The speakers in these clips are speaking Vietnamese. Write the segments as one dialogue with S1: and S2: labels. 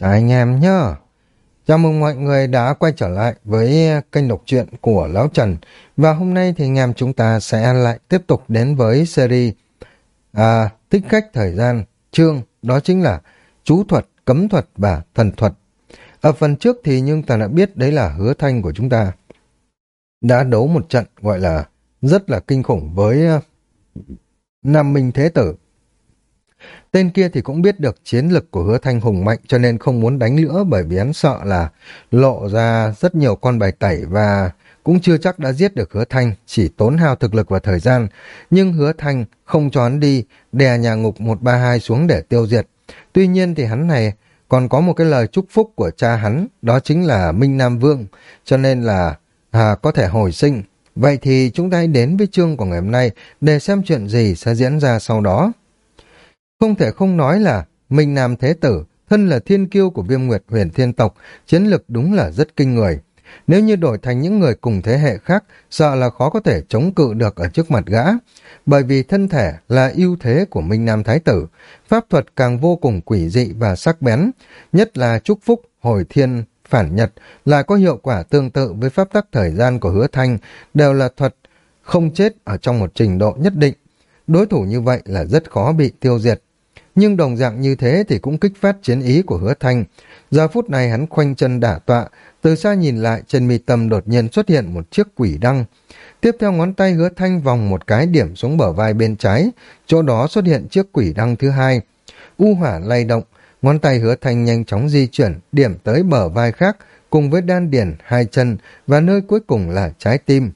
S1: Chào anh em nhá. Chào mừng mọi người đã quay trở lại với kênh đọc truyện của Lão Trần. Và hôm nay thì anh em chúng ta sẽ lại tiếp tục đến với series à, Tích cách thời gian, chương, đó chính là chú thuật, cấm thuật và thần thuật. Ở phần trước thì nhưng ta đã biết đấy là hứa thanh của chúng ta. Đã đấu một trận gọi là rất là kinh khủng với à, Nam Minh Thế Tử. Tên kia thì cũng biết được chiến lực của hứa thanh hùng mạnh cho nên không muốn đánh nữa bởi vì hắn sợ là lộ ra rất nhiều con bài tẩy và cũng chưa chắc đã giết được hứa thanh, chỉ tốn hao thực lực và thời gian. Nhưng hứa thanh không cho hắn đi, đè nhà ngục 132 xuống để tiêu diệt. Tuy nhiên thì hắn này còn có một cái lời chúc phúc của cha hắn, đó chính là Minh Nam Vương, cho nên là à, có thể hồi sinh. Vậy thì chúng ta đến với chương của ngày hôm nay để xem chuyện gì sẽ diễn ra sau đó. Không thể không nói là Minh Nam Thế Tử, thân là thiên kiêu của viêm nguyệt huyền thiên tộc, chiến lực đúng là rất kinh người. Nếu như đổi thành những người cùng thế hệ khác, sợ là khó có thể chống cự được ở trước mặt gã. Bởi vì thân thể là ưu thế của Minh Nam Thái Tử, pháp thuật càng vô cùng quỷ dị và sắc bén, nhất là chúc phúc, hồi thiên, phản nhật, lại có hiệu quả tương tự với pháp tắc thời gian của hứa thanh, đều là thuật không chết ở trong một trình độ nhất định. Đối thủ như vậy là rất khó bị tiêu diệt. Nhưng đồng dạng như thế thì cũng kích phát chiến ý của hứa thanh. Giờ phút này hắn khoanh chân đả tọa, từ xa nhìn lại trên mi tâm đột nhiên xuất hiện một chiếc quỷ đăng. Tiếp theo ngón tay hứa thanh vòng một cái điểm xuống bờ vai bên trái, chỗ đó xuất hiện chiếc quỷ đăng thứ hai. U hỏa lay động, ngón tay hứa thanh nhanh chóng di chuyển, điểm tới bờ vai khác, cùng với đan điển, hai chân và nơi cuối cùng là trái tim.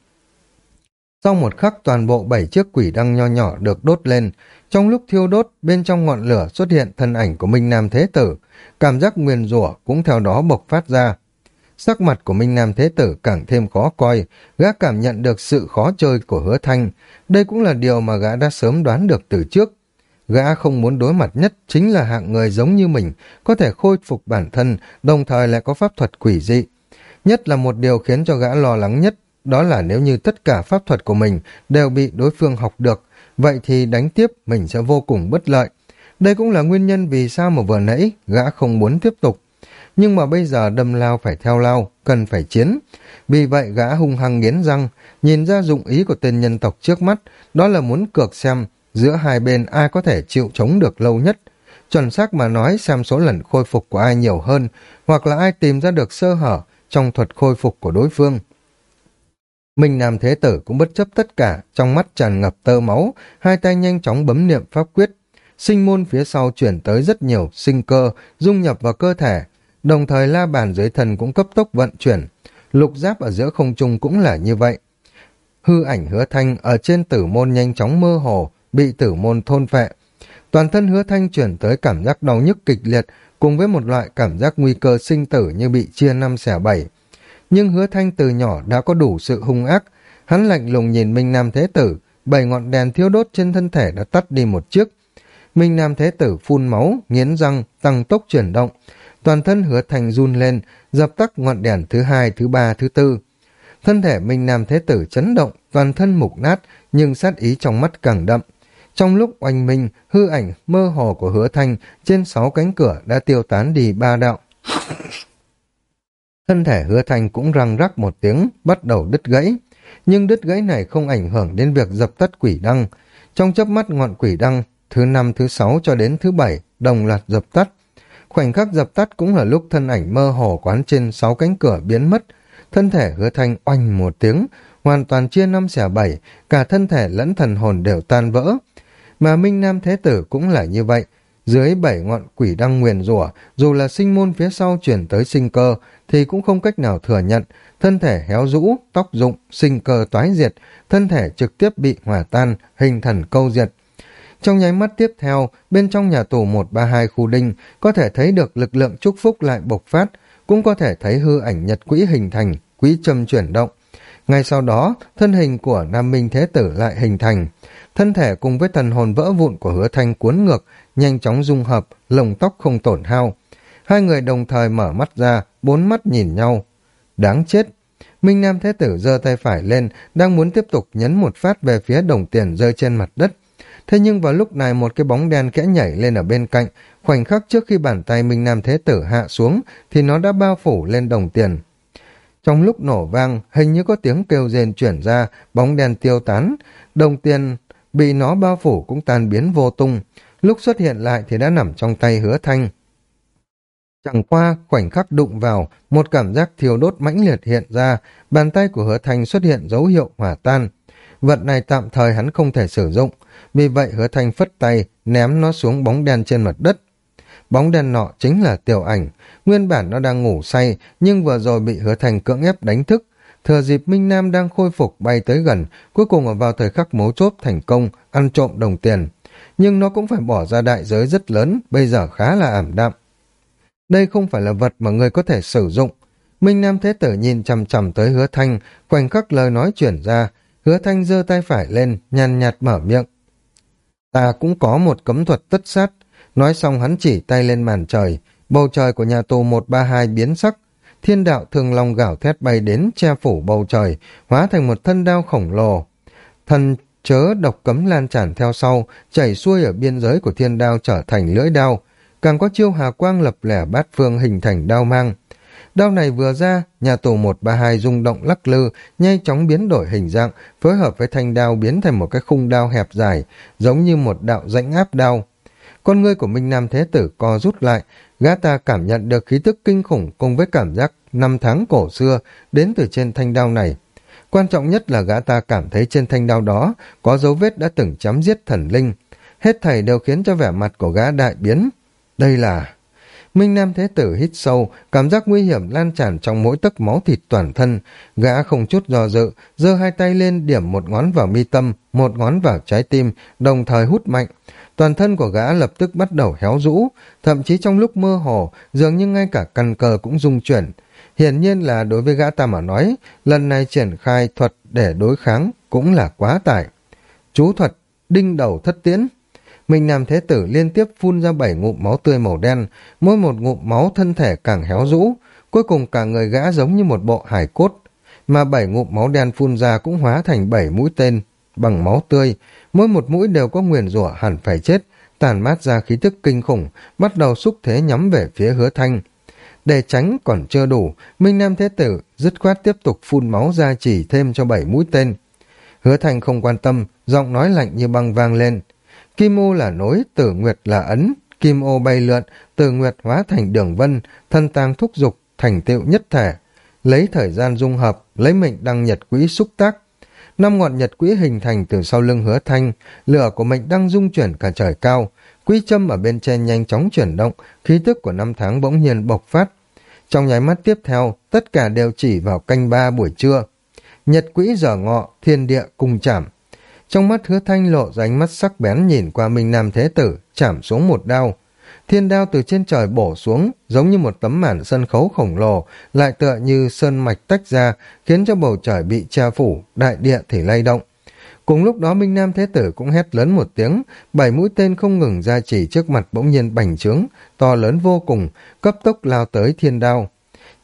S1: Sau một khắc toàn bộ bảy chiếc quỷ đăng nho nhỏ được đốt lên, trong lúc thiêu đốt, bên trong ngọn lửa xuất hiện thân ảnh của Minh Nam Thế Tử, cảm giác nguyền rủa cũng theo đó bộc phát ra. Sắc mặt của Minh Nam Thế Tử càng thêm khó coi, gã cảm nhận được sự khó chơi của hứa thanh. Đây cũng là điều mà gã đã sớm đoán được từ trước. Gã không muốn đối mặt nhất chính là hạng người giống như mình, có thể khôi phục bản thân, đồng thời lại có pháp thuật quỷ dị. Nhất là một điều khiến cho gã lo lắng nhất, đó là nếu như tất cả pháp thuật của mình đều bị đối phương học được, vậy thì đánh tiếp mình sẽ vô cùng bất lợi. Đây cũng là nguyên nhân vì sao mà vừa nãy gã không muốn tiếp tục. Nhưng mà bây giờ đâm lao phải theo lao, cần phải chiến. Vì vậy gã hung hăng nghiến răng, nhìn ra dụng ý của tên nhân tộc trước mắt, đó là muốn cược xem giữa hai bên ai có thể chịu chống được lâu nhất. Chuẩn xác mà nói xem số lần khôi phục của ai nhiều hơn, hoặc là ai tìm ra được sơ hở trong thuật khôi phục của đối phương. Minh Nam Thế Tử cũng bất chấp tất cả, trong mắt tràn ngập tơ máu, hai tay nhanh chóng bấm niệm pháp quyết. Sinh môn phía sau chuyển tới rất nhiều sinh cơ, dung nhập vào cơ thể, đồng thời la bàn dưới thần cũng cấp tốc vận chuyển. Lục giáp ở giữa không trung cũng là như vậy. Hư ảnh hứa thanh ở trên tử môn nhanh chóng mơ hồ, bị tử môn thôn phệ. Toàn thân hứa thanh chuyển tới cảm giác đau nhức kịch liệt, cùng với một loại cảm giác nguy cơ sinh tử như bị chia năm xẻ bảy nhưng hứa thanh từ nhỏ đã có đủ sự hung ác. Hắn lạnh lùng nhìn Minh Nam Thế Tử, bảy ngọn đèn thiêu đốt trên thân thể đã tắt đi một chiếc. Minh Nam Thế Tử phun máu, nghiến răng, tăng tốc chuyển động. Toàn thân hứa thanh run lên, dập tắt ngọn đèn thứ hai, thứ ba, thứ tư. Thân thể Minh Nam Thế Tử chấn động, toàn thân mục nát, nhưng sát ý trong mắt càng đậm. Trong lúc oanh minh, hư ảnh mơ hồ của hứa thanh trên sáu cánh cửa đã tiêu tán đi ba đạo. Thân thể hứa thanh cũng răng rắc một tiếng, bắt đầu đứt gãy. Nhưng đứt gãy này không ảnh hưởng đến việc dập tắt quỷ đăng. Trong chớp mắt ngọn quỷ đăng, thứ năm, thứ sáu cho đến thứ bảy, đồng loạt dập tắt. Khoảnh khắc dập tắt cũng là lúc thân ảnh mơ hồ quán trên sáu cánh cửa biến mất. Thân thể hứa thanh oanh một tiếng, hoàn toàn chia năm xẻ bảy, cả thân thể lẫn thần hồn đều tan vỡ. Mà Minh Nam Thế Tử cũng là như vậy, dưới bảy ngọn quỷ đăng nguyền rủa, dù là sinh môn phía sau chuyển tới sinh cơ, thì cũng không cách nào thừa nhận thân thể héo rũ, tóc rụng, sinh cơ toái diệt, thân thể trực tiếp bị hỏa tan, hình thần câu diệt. Trong nháy mắt tiếp theo, bên trong nhà tù một ba hai khu đinh có thể thấy được lực lượng chúc phúc lại bộc phát, cũng có thể thấy hư ảnh nhật quỹ hình thành, quỹ châm chuyển động. Ngay sau đó, thân hình của nam minh thế tử lại hình thành. Thân thể cùng với thần hồn vỡ vụn của hứa thanh cuốn ngược nhanh chóng dung hợp, lồng tóc không tổn hao. Hai người đồng thời mở mắt ra, bốn mắt nhìn nhau. Đáng chết! Minh Nam Thế Tử giơ tay phải lên, đang muốn tiếp tục nhấn một phát về phía đồng tiền rơi trên mặt đất. Thế nhưng vào lúc này một cái bóng đen kẽ nhảy lên ở bên cạnh, khoảnh khắc trước khi bàn tay Minh Nam Thế Tử hạ xuống thì nó đã bao phủ lên đồng tiền. Trong lúc nổ vang, hình như có tiếng kêu rên chuyển ra, bóng đèn tiêu tán, đồng tiền bị nó bao phủ cũng tan biến vô tung. Lúc xuất hiện lại thì đã nằm trong tay hứa thanh. Chẳng qua, khoảnh khắc đụng vào, một cảm giác thiêu đốt mãnh liệt hiện ra, bàn tay của hứa thanh xuất hiện dấu hiệu hỏa tan. Vật này tạm thời hắn không thể sử dụng, vì vậy hứa thanh phất tay, ném nó xuống bóng đen trên mặt đất. Bóng đen nọ chính là tiểu ảnh, nguyên bản nó đang ngủ say, nhưng vừa rồi bị hứa thanh cưỡng ép đánh thức. Thừa dịp Minh Nam đang khôi phục bay tới gần, cuối cùng ở vào thời khắc mấu chốt thành công, ăn trộm đồng tiền. Nhưng nó cũng phải bỏ ra đại giới rất lớn, bây giờ khá là ảm đạm. Đây không phải là vật mà người có thể sử dụng. Minh Nam Thế Tử nhìn chằm chằm tới hứa thanh, khoảnh khắc lời nói chuyển ra, hứa thanh giơ tay phải lên, nhàn nhạt mở miệng. Ta cũng có một cấm thuật tất sát, nói xong hắn chỉ tay lên màn trời, bầu trời của nhà tù 132 biến sắc, thiên đạo thường long gạo thét bay đến che phủ bầu trời, hóa thành một thân đao khổng lồ. Thần chớ độc cấm lan tràn theo sau, chảy xuôi ở biên giới của thiên đao trở thành lưỡi đao, càng có chiêu hà quang lập lẻ bát phương hình thành đao mang. Đao này vừa ra, nhà tù 132 rung động lắc lư, nhanh chóng biến đổi hình dạng, phối hợp với thanh đao biến thành một cái khung đao hẹp dài, giống như một đạo rãnh áp đao. Con ngươi của Minh Nam Thế Tử co rút lại, gã ta cảm nhận được khí tức kinh khủng cùng với cảm giác năm tháng cổ xưa đến từ trên thanh đao này. Quan trọng nhất là gã ta cảm thấy trên thanh đao đó có dấu vết đã từng chấm giết thần linh. Hết thảy đều khiến cho vẻ mặt của gã đại biến. Đây là... Minh Nam Thế Tử hít sâu, cảm giác nguy hiểm lan tràn trong mỗi tấc máu thịt toàn thân. Gã không chút do dự, giơ hai tay lên điểm một ngón vào mi tâm, một ngón vào trái tim, đồng thời hút mạnh. Toàn thân của gã lập tức bắt đầu héo rũ, thậm chí trong lúc mơ hồ, dường như ngay cả căn cờ cũng rung chuyển. Hiển nhiên là đối với gã ta mà nói, lần này triển khai thuật để đối kháng cũng là quá tải. Chú thuật, đinh đầu thất tiễn. mình làm Thế Tử liên tiếp phun ra bảy ngụm máu tươi màu đen, mỗi một ngụm máu thân thể càng héo rũ, cuối cùng cả người gã giống như một bộ hải cốt, mà bảy ngụm máu đen phun ra cũng hóa thành bảy mũi tên bằng máu tươi, mỗi một mũi đều có nguyền rủa hẳn phải chết, tàn mát ra khí tức kinh khủng, bắt đầu xúc thế nhắm về phía hứa thanh. Để tránh còn chưa đủ, Minh Nam Thế Tử dứt khoát tiếp tục phun máu ra chỉ thêm cho bảy mũi tên. Hứa thanh không quan tâm, giọng nói lạnh như băng vang lên. Kim ô là nối, tử nguyệt là ấn, kim ô bay lượn, tử nguyệt hóa thành đường vân, thân tang thúc dục, thành tựu nhất thể. Lấy thời gian dung hợp, lấy mệnh đăng nhật quỹ xúc tác. Năm ngọn nhật quỹ hình thành từ sau lưng hứa thanh, lửa của mệnh đăng dung chuyển cả trời cao. Quỹ châm ở bên trên nhanh chóng chuyển động, khí tức của năm tháng bỗng nhiên bộc phát. Trong nháy mắt tiếp theo, tất cả đều chỉ vào canh ba buổi trưa. Nhật quỹ giờ ngọ, thiên địa cùng chạm, trong mắt hứa thanh lộ ra ánh mắt sắc bén nhìn qua Minh Nam Thế Tử, chạm xuống một đao. Thiên đao từ trên trời bổ xuống, giống như một tấm màn sân khấu khổng lồ, lại tựa như sơn mạch tách ra, khiến cho bầu trời bị che phủ, đại địa thì lay động. Cùng lúc đó Minh Nam Thế Tử cũng hét lớn một tiếng, bảy mũi tên không ngừng ra chỉ trước mặt bỗng nhiên bành trướng, to lớn vô cùng, cấp tốc lao tới thiên đao.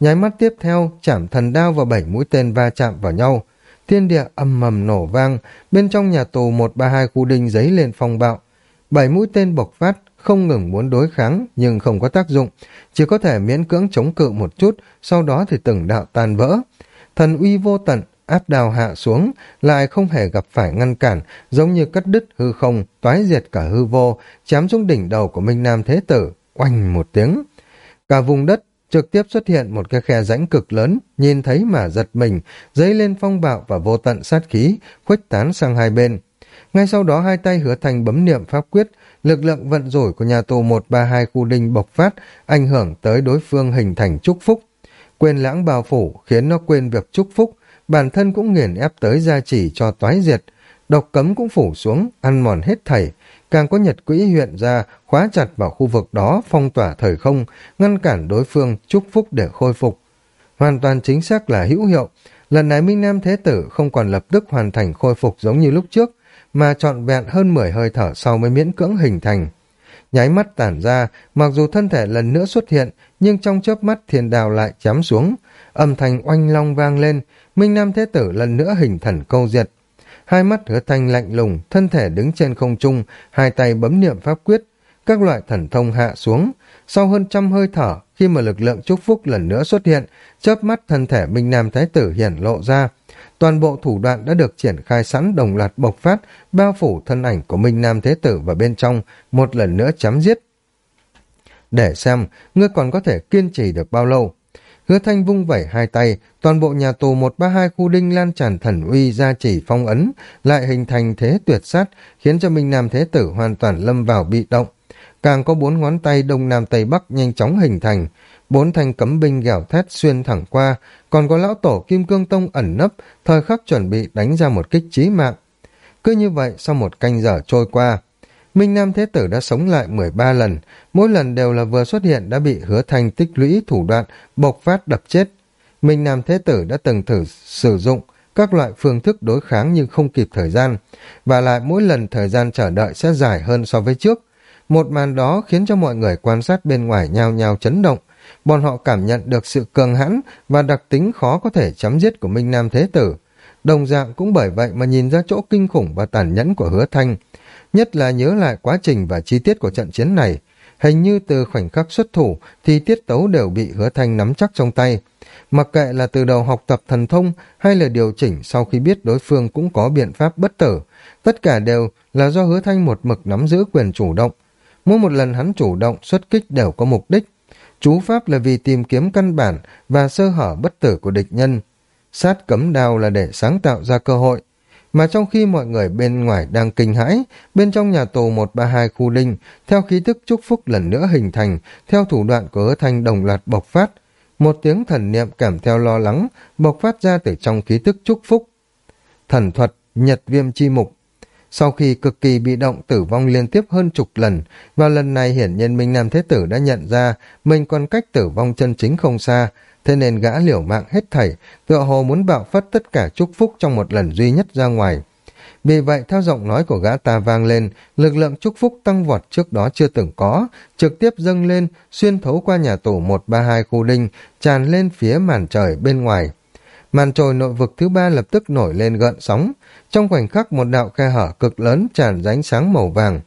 S1: Nháy mắt tiếp theo, chạm thần đao và bảy mũi tên va chạm vào nhau, thiên địa âm mầm nổ vang, bên trong nhà tù một ba hai khu đinh giấy lên phong bạo. Bảy mũi tên bộc phát, không ngừng muốn đối kháng nhưng không có tác dụng, chỉ có thể miễn cưỡng chống cự một chút, sau đó thì từng đạo tan vỡ. Thần uy vô tận, áp đào hạ xuống, lại không hề gặp phải ngăn cản, giống như cắt đứt hư không, toái diệt cả hư vô, chém xuống đỉnh đầu của Minh Nam Thế Tử, oanh một tiếng. Cả vùng đất trực tiếp xuất hiện một cái khe rãnh cực lớn, nhìn thấy mà giật mình, dấy lên phong bạo và vô tận sát khí, khuếch tán sang hai bên. Ngay sau đó hai tay hứa thành bấm niệm pháp quyết, lực lượng vận rủi của nhà tù 132 khu đinh bộc phát, ảnh hưởng tới đối phương hình thành chúc phúc. Quên lãng bao phủ khiến nó quên việc chúc phúc, bản thân cũng nghiền ép tới gia chỉ cho toái diệt, độc cấm cũng phủ xuống, ăn mòn hết thảy, càng có nhật quỹ hiện ra, khóa chặt vào khu vực đó, phong tỏa thời không, ngăn cản đối phương, chúc phúc để khôi phục. Hoàn toàn chính xác là hữu hiệu. Lần này Minh Nam Thế Tử không còn lập tức hoàn thành khôi phục giống như lúc trước, mà trọn vẹn hơn 10 hơi thở sau mới miễn cưỡng hình thành. Nháy mắt tản ra, mặc dù thân thể lần nữa xuất hiện, nhưng trong chớp mắt thiên đào lại chém xuống. Âm thanh oanh long vang lên, Minh Nam Thế Tử lần nữa hình thần câu diệt, hai mắt hứa thanh lạnh lùng, thân thể đứng trên không trung, hai tay bấm niệm pháp quyết. các loại thần thông hạ xuống. Sau hơn trăm hơi thở, khi mà lực lượng chúc phúc lần nữa xuất hiện, chớp mắt thân thể Minh Nam Thái Tử hiển lộ ra. Toàn bộ thủ đoạn đã được triển khai sẵn đồng loạt bộc phát, bao phủ thân ảnh của Minh Nam Thế Tử vào bên trong, một lần nữa chấm giết. Để xem, ngươi còn có thể kiên trì được bao lâu. Hứa thanh vung vẩy hai tay, toàn bộ nhà tù 132 khu đinh lan tràn thần uy ra chỉ phong ấn, lại hình thành thế tuyệt sát, khiến cho Minh Nam Thế Tử hoàn toàn lâm vào bị động. Càng có bốn ngón tay đông nam tây bắc nhanh chóng hình thành, bốn thanh cấm binh gào thét xuyên thẳng qua, còn có lão tổ Kim Cương Tông ẩn nấp, thời khắc chuẩn bị đánh ra một kích trí mạng. Cứ như vậy, sau một canh giờ trôi qua, Minh Nam Thế Tử đã sống lại 13 lần, mỗi lần đều là vừa xuất hiện đã bị hứa thanh tích lũy thủ đoạn, bộc phát đập chết. Minh Nam Thế Tử đã từng thử sử dụng các loại phương thức đối kháng nhưng không kịp thời gian, và lại mỗi lần thời gian chờ đợi sẽ dài hơn so với trước. Một màn đó khiến cho mọi người quan sát bên ngoài nhao nhao chấn động, bọn họ cảm nhận được sự cường hãn và đặc tính khó có thể chấm dứt của Minh Nam Thế Tử. Đồng dạng cũng bởi vậy mà nhìn ra chỗ kinh khủng và tàn nhẫn của hứa thanh, nhất là nhớ lại quá trình và chi tiết của trận chiến này. Hình như từ khoảnh khắc xuất thủ thì tiết tấu đều bị hứa thanh nắm chắc trong tay. Mặc kệ là từ đầu học tập thần thông hay là điều chỉnh sau khi biết đối phương cũng có biện pháp bất tử, tất cả đều là do hứa thanh một mực nắm giữ quyền chủ động. Mỗi một lần hắn chủ động xuất kích đều có mục đích. Chú pháp là vì tìm kiếm căn bản và sơ hở bất tử của địch nhân. Sát cấm đao là để sáng tạo ra cơ hội. Mà trong khi mọi người bên ngoài đang kinh hãi, bên trong nhà tù 132 khu linh, theo khí thức chúc phúc lần nữa hình thành, theo thủ đoạn của hứa thanh đồng loạt bộc phát, một tiếng thần niệm cảm theo lo lắng, bộc phát ra từ trong khí thức chúc phúc. Thần thuật, nhật viêm chi mục, sau khi cực kỳ bị động tử vong liên tiếp hơn chục lần, và lần này hiển nhiên Minh Nam Thế Tử đã nhận ra mình còn cách tử vong chân chính không xa, thế nên gã liều mạng hết thảy, tựa hồ muốn bạo phát tất cả chúc phúc trong một lần duy nhất ra ngoài. Vì vậy, theo giọng nói của gã ta vang lên, lực lượng chúc phúc tăng vọt trước đó chưa từng có, trực tiếp dâng lên, xuyên thấu qua nhà tù 132 khu đinh, tràn lên phía màn trời bên ngoài. Màn trồi nội vực thứ ba lập tức nổi lên gợn sóng, trong khoảnh khắc một đạo khe hở cực lớn tràn ránh sáng màu vàng.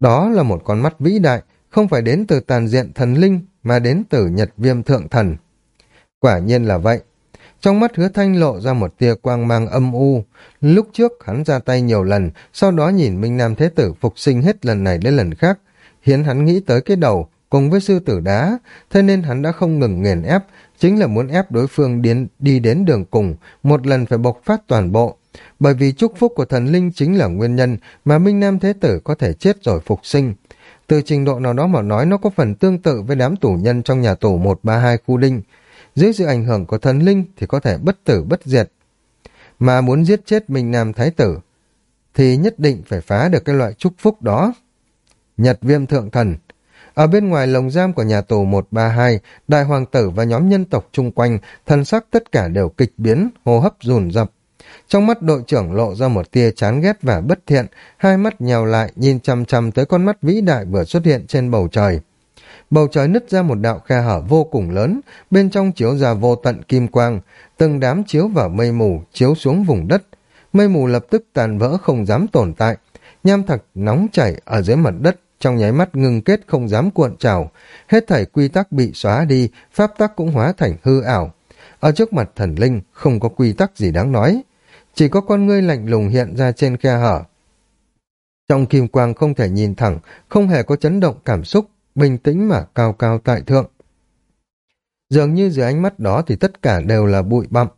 S1: Đó là một con mắt vĩ đại, không phải đến từ tàn diện thần linh, mà đến từ nhật viêm thượng thần. Quả nhiên là vậy. Trong mắt hứa thanh lộ ra một tia quang mang âm u. Lúc trước hắn ra tay nhiều lần, sau đó nhìn Minh Nam Thế Tử phục sinh hết lần này đến lần khác. khiến hắn nghĩ tới cái đầu, cùng với sư tử đá, thế nên hắn đã không ngừng nghiền ép, chính là muốn ép đối phương đến, đi đến đường cùng, một lần phải bộc phát toàn bộ. Bởi vì chúc phúc của thần linh chính là nguyên nhân mà Minh Nam Thế Tử có thể chết rồi phục sinh. Từ trình độ nào đó mà nói nó có phần tương tự với đám tù nhân trong nhà tù 132 khu đinh. Dưới sự ảnh hưởng của thần linh thì có thể bất tử bất diệt. Mà muốn giết chết Minh Nam Thái Tử thì nhất định phải phá được cái loại chúc phúc đó. Nhật viêm thượng thần ở bên ngoài lồng giam của nhà tù 132, đại hoàng tử và nhóm nhân tộc chung quanh, thần sắc tất cả đều kịch biến, hô hấp rùn rập. Trong mắt đội trưởng lộ ra một tia chán ghét và bất thiện, hai mắt nhào lại nhìn chăm chăm tới con mắt vĩ đại vừa xuất hiện trên bầu trời. Bầu trời nứt ra một đạo khe hở vô cùng lớn, bên trong chiếu ra vô tận kim quang, từng đám chiếu vào mây mù, chiếu xuống vùng đất. Mây mù lập tức tàn vỡ không dám tồn tại, nham thạch nóng chảy ở dưới mặt đất, trong nháy mắt ngừng kết không dám cuộn trào, hết thảy quy tắc bị xóa đi, pháp tắc cũng hóa thành hư ảo. Ở trước mặt thần linh không có quy tắc gì đáng nói, chỉ có con ngươi lạnh lùng hiện ra trên khe hở. Trong kim quang không thể nhìn thẳng, không hề có chấn động cảm xúc, bình tĩnh mà cao cao tại thượng. Dường như dưới ánh mắt đó thì tất cả đều là bụi bặm.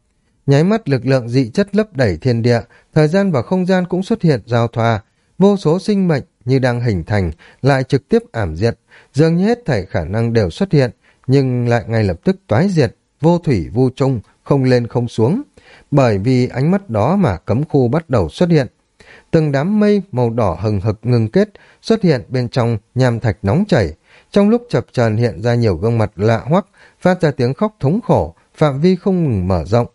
S1: Nháy mắt lực lượng dị chất lấp đẩy thiên địa, thời gian và không gian cũng xuất hiện giao thoa, vô số sinh mệnh như đang hình thành, lại trực tiếp ảm diệt, dường như hết thảy khả năng đều xuất hiện, nhưng lại ngay lập tức toái diệt, vô thủy vô trung, không lên không xuống. Bởi vì ánh mắt đó mà cấm khu bắt đầu xuất hiện. Từng đám mây màu đỏ hừng hực ngừng kết xuất hiện bên trong nham thạch nóng chảy, trong lúc chập trần hiện ra nhiều gương mặt lạ hoắc, phát ra tiếng khóc thống khổ, phạm vi không ngừng mở rộng.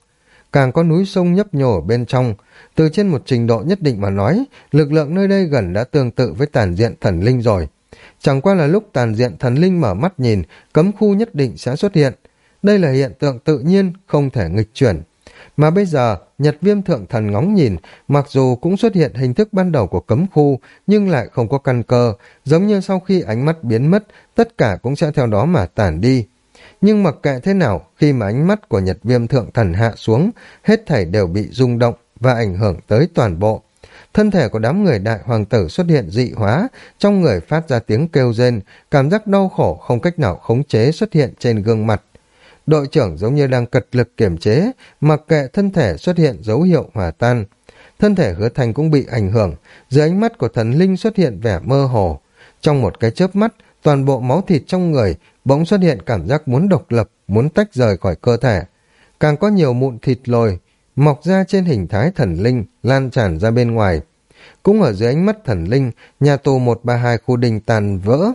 S1: Càng có núi sông nhấp nhổ ở bên trong, từ trên một trình độ nhất định mà nói, lực lượng nơi đây gần đã tương tự với tàn diện thần linh rồi. Chẳng qua là lúc tàn diện thần linh mở mắt nhìn, cấm khu nhất định sẽ xuất hiện. Đây là hiện tượng tự nhiên, không thể nghịch chuyển. Mà bây giờ, Nhật Viêm Thượng Thần ngóng nhìn, mặc dù cũng xuất hiện hình thức ban đầu của cấm khu, nhưng lại không có căn cơ, giống như sau khi ánh mắt biến mất, tất cả cũng sẽ theo đó mà tản đi. Nhưng mặc kệ thế nào, khi mà ánh mắt của Nhật Viêm Thượng Thần hạ xuống, hết thảy đều bị rung động và ảnh hưởng tới toàn bộ. Thân thể của đám người đại hoàng tử xuất hiện dị hóa, trong người phát ra tiếng kêu rên, cảm giác đau khổ không cách nào khống chế xuất hiện trên gương mặt. Đội trưởng giống như đang cật lực kiểm chế, mặc kệ thân thể xuất hiện dấu hiệu hòa tan. Thân thể hứa thành cũng bị ảnh hưởng, dưới ánh mắt của thần linh xuất hiện vẻ mơ hồ. Trong một cái chớp mắt, toàn bộ máu thịt trong người bỗng xuất hiện cảm giác muốn độc lập, muốn tách rời khỏi cơ thể. Càng có nhiều mụn thịt lồi, mọc ra trên hình thái thần linh, lan tràn ra bên ngoài. Cũng ở dưới ánh mắt thần linh, nhà tù 132 khu đình tàn vỡ,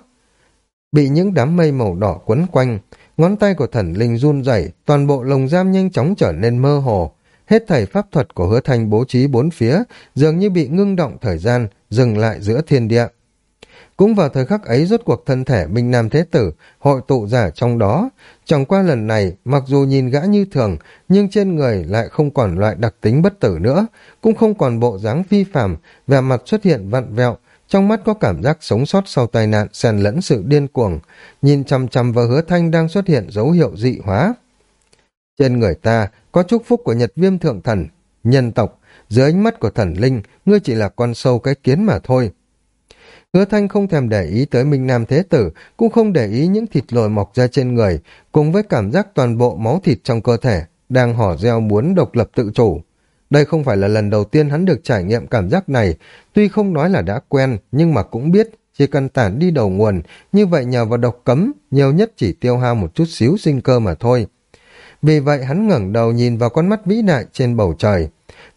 S1: bị những đám mây màu đỏ quấn quanh, ngón tay của thần linh run rẩy, toàn bộ lồng giam nhanh chóng trở nên mơ hồ. Hết thảy pháp thuật của hứa thành bố trí bốn phía, dường như bị ngưng động thời gian, dừng lại giữa thiên địa. Cũng vào thời khắc ấy rốt cuộc thân thể Minh Nam Thế Tử hội tụ giả trong đó. Chẳng qua lần này, mặc dù nhìn gã như thường, nhưng trên người lại không còn loại đặc tính bất tử nữa, cũng không còn bộ dáng phi phàm, vẻ mặt xuất hiện vặn vẹo, trong mắt có cảm giác sống sót sau tai nạn xen lẫn sự điên cuồng, nhìn chằm chằm vào hứa thanh đang xuất hiện dấu hiệu dị hóa. Trên người ta có chúc phúc của nhật viêm thượng thần, nhân tộc, dưới ánh mắt của thần linh, ngươi chỉ là con sâu cái kiến mà thôi. Hứa thanh không thèm để ý tới Minh Nam Thế Tử, cũng không để ý những thịt lồi mọc ra trên người, cùng với cảm giác toàn bộ máu thịt trong cơ thể, đang hỏ reo muốn độc lập tự chủ. Đây không phải là lần đầu tiên hắn được trải nghiệm cảm giác này, tuy không nói là đã quen, nhưng mà cũng biết, chỉ cần tản đi đầu nguồn, như vậy nhờ vào độc cấm, nhiều nhất chỉ tiêu hao một chút xíu sinh cơ mà thôi. Vì vậy hắn ngẩng đầu nhìn vào con mắt vĩ đại trên bầu trời.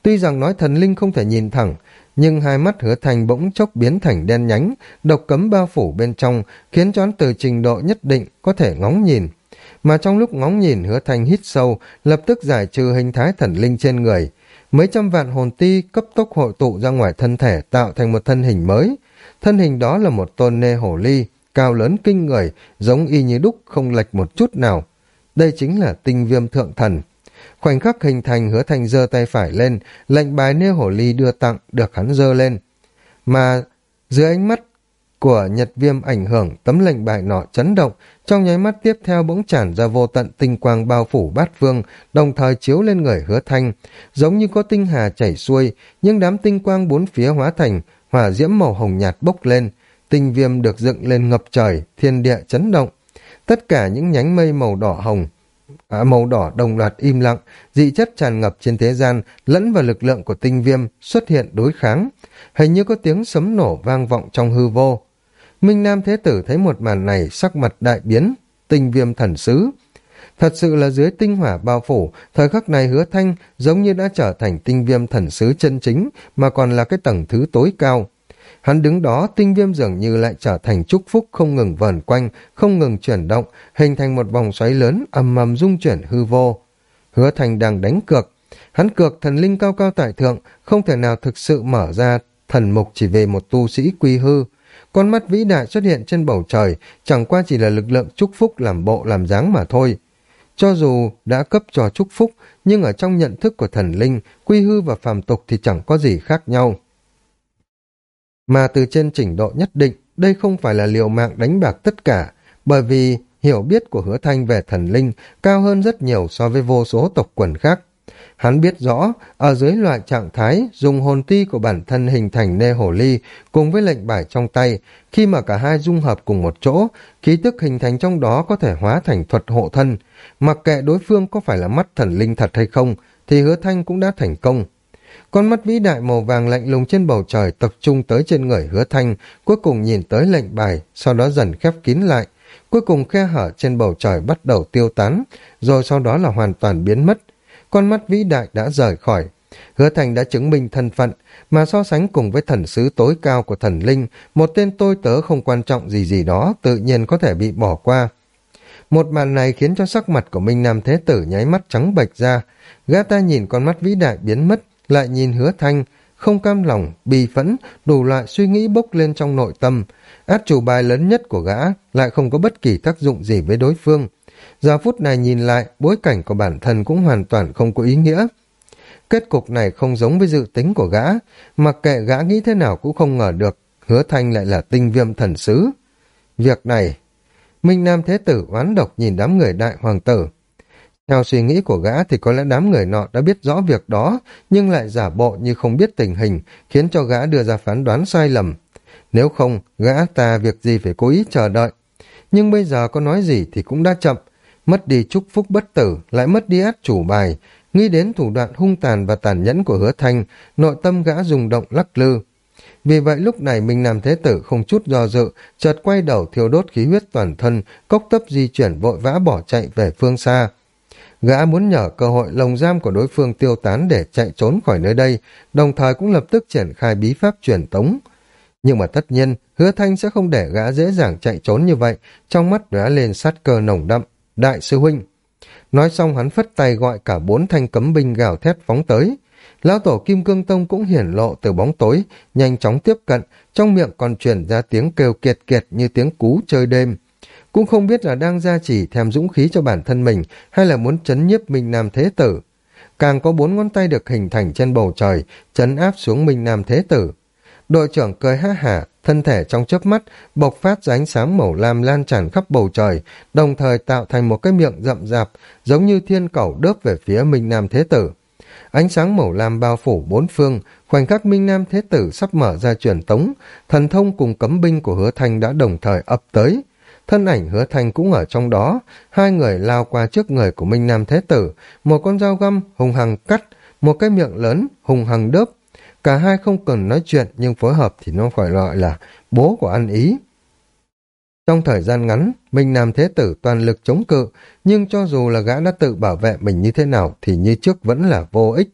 S1: Tuy rằng nói thần linh không thể nhìn thẳng, nhưng hai mắt hứa thành bỗng chốc biến thành đen nhánh, độc cấm bao phủ bên trong, khiến cho hắn từ trình độ nhất định có thể ngóng nhìn. Mà trong lúc ngóng nhìn hứa thành hít sâu, lập tức giải trừ hình thái thần linh trên người. Mấy trăm vạn hồn ti cấp tốc hội tụ ra ngoài thân thể tạo thành một thân hình mới. Thân hình đó là một tôn nê hổ ly, cao lớn kinh người, giống y như đúc không lệch một chút nào. Đây chính là tinh viêm thượng thần. Khoảnh khắc hình thành hứa thành giơ tay phải lên, lệnh bài nê hổ ly đưa tặng được hắn giơ lên. Mà dưới ánh mắt của nhật viêm ảnh hưởng tấm lệnh bài nọ chấn động, trong nháy mắt tiếp theo bỗng tràn ra vô tận tinh quang bao phủ bát vương đồng thời chiếu lên người hứa thanh, giống như có tinh hà chảy xuôi, nhưng đám tinh quang bốn phía hóa thành, hỏa diễm màu hồng nhạt bốc lên, tinh viêm được dựng lên ngập trời, thiên địa chấn động. Tất cả những nhánh mây màu đỏ hồng, à, màu đỏ đồng loạt im lặng, dị chất tràn ngập trên thế gian, lẫn vào lực lượng của tinh viêm xuất hiện đối kháng. Hình như có tiếng sấm nổ vang vọng trong hư vô. Minh Nam Thế Tử thấy một màn này sắc mặt đại biến, tinh viêm thần sứ. Thật sự là dưới tinh hỏa bao phủ, thời khắc này hứa thanh giống như đã trở thành tinh viêm thần sứ chân chính, mà còn là cái tầng thứ tối cao. Hắn đứng đó, tinh viêm dường như lại trở thành chúc phúc không ngừng vờn quanh, không ngừng chuyển động, hình thành một vòng xoáy lớn, ầm ầm dung chuyển hư vô. Hứa thành đang đánh cược. Hắn cược thần linh cao cao tại thượng, không thể nào thực sự mở ra thần mục chỉ về một tu sĩ quy hư. Con mắt vĩ đại xuất hiện trên bầu trời, chẳng qua chỉ là lực lượng chúc phúc làm bộ làm dáng mà thôi. Cho dù đã cấp cho chúc phúc, nhưng ở trong nhận thức của thần linh, quy hư và phàm tục thì chẳng có gì khác nhau. Mà từ trên trình độ nhất định, đây không phải là liều mạng đánh bạc tất cả, bởi vì hiểu biết của hứa thanh về thần linh cao hơn rất nhiều so với vô số tộc quần khác. Hắn biết rõ, ở dưới loại trạng thái dùng hồn ti của bản thân hình thành nê hồ ly cùng với lệnh bài trong tay, khi mà cả hai dung hợp cùng một chỗ, khí tức hình thành trong đó có thể hóa thành thuật hộ thân. Mặc kệ đối phương có phải là mắt thần linh thật hay không, thì hứa thanh cũng đã thành công. Con mắt vĩ đại màu vàng lạnh lùng trên bầu trời tập trung tới trên người hứa thanh, cuối cùng nhìn tới lệnh bài, sau đó dần khép kín lại. Cuối cùng khe hở trên bầu trời bắt đầu tiêu tán, rồi sau đó là hoàn toàn biến mất con mắt vĩ đại đã rời khỏi. Hứa Thành đã chứng minh thân phận, mà so sánh cùng với thần sứ tối cao của thần linh, một tên tôi tớ không quan trọng gì gì đó tự nhiên có thể bị bỏ qua. Một màn này khiến cho sắc mặt của Minh Nam Thế Tử nháy mắt trắng bệch ra. Gã ta nhìn con mắt vĩ đại biến mất, lại nhìn hứa thanh, không cam lòng, bi phẫn, đủ loại suy nghĩ bốc lên trong nội tâm. Át chủ bài lớn nhất của gã lại không có bất kỳ tác dụng gì với đối phương. Giờ phút này nhìn lại, bối cảnh của bản thân cũng hoàn toàn không có ý nghĩa. Kết cục này không giống với dự tính của gã, mặc kệ gã nghĩ thế nào cũng không ngờ được, hứa thanh lại là tinh viêm thần sứ. Việc này, Minh Nam Thế Tử oán độc nhìn đám người đại hoàng tử. Theo suy nghĩ của gã thì có lẽ đám người nọ đã biết rõ việc đó, nhưng lại giả bộ như không biết tình hình, khiến cho gã đưa ra phán đoán sai lầm. Nếu không, gã ta việc gì phải cố ý chờ đợi. Nhưng bây giờ có nói gì thì cũng đã chậm. Mất đi chúc phúc bất tử, lại mất đi át chủ bài. Nghĩ đến thủ đoạn hung tàn và tàn nhẫn của hứa thanh, nội tâm gã rung động lắc lư. Vì vậy lúc này Minh Nam Thế Tử không chút do dự, chợt quay đầu thiêu đốt khí huyết toàn thân, cốc tấp di chuyển vội vã bỏ chạy về phương xa. Gã muốn nhờ cơ hội lồng giam của đối phương tiêu tán để chạy trốn khỏi nơi đây, đồng thời cũng lập tức triển khai bí pháp truyền tống. Nhưng mà tất nhiên, hứa thanh sẽ không để gã dễ dàng chạy trốn như vậy, trong mắt gã lên sát cơ nồng đậm. Đại sư huynh! Nói xong hắn phất tay gọi cả bốn thanh cấm binh gào thét phóng tới. Lão tổ Kim Cương Tông cũng hiển lộ từ bóng tối, nhanh chóng tiếp cận, trong miệng còn truyền ra tiếng kêu kiệt kiệt như tiếng cú chơi đêm. Cũng không biết là đang gia trì thèm dũng khí cho bản thân mình hay là muốn chấn nhiếp Minh Nam Thế Tử. Càng có bốn ngón tay được hình thành trên bầu trời, chấn áp xuống Minh Nam Thế Tử. Đội trưởng cười ha hả, thân thể trong chớp mắt bộc phát ra ánh sáng màu lam lan tràn khắp bầu trời, đồng thời tạo thành một cái miệng rậm rạp, giống như thiên cầu đớp về phía Minh Nam Thế Tử. Ánh sáng màu lam bao phủ bốn phương, khoảnh khắc Minh Nam Thế Tử sắp mở ra truyền tống, thần thông cùng cấm binh của hứa thanh đã đồng thời ập tới. Thân ảnh hứa thanh cũng ở trong đó, hai người lao qua trước người của Minh Nam Thế Tử, một con dao găm hùng hằng cắt, một cái miệng lớn hùng hằng đớp, Cả hai không cần nói chuyện nhưng phối hợp thì nó phải gọi là bố của ăn ý. Trong thời gian ngắn, Minh Nam Thế Tử toàn lực chống cự, nhưng cho dù là gã đã tự bảo vệ mình như thế nào thì như trước vẫn là vô ích.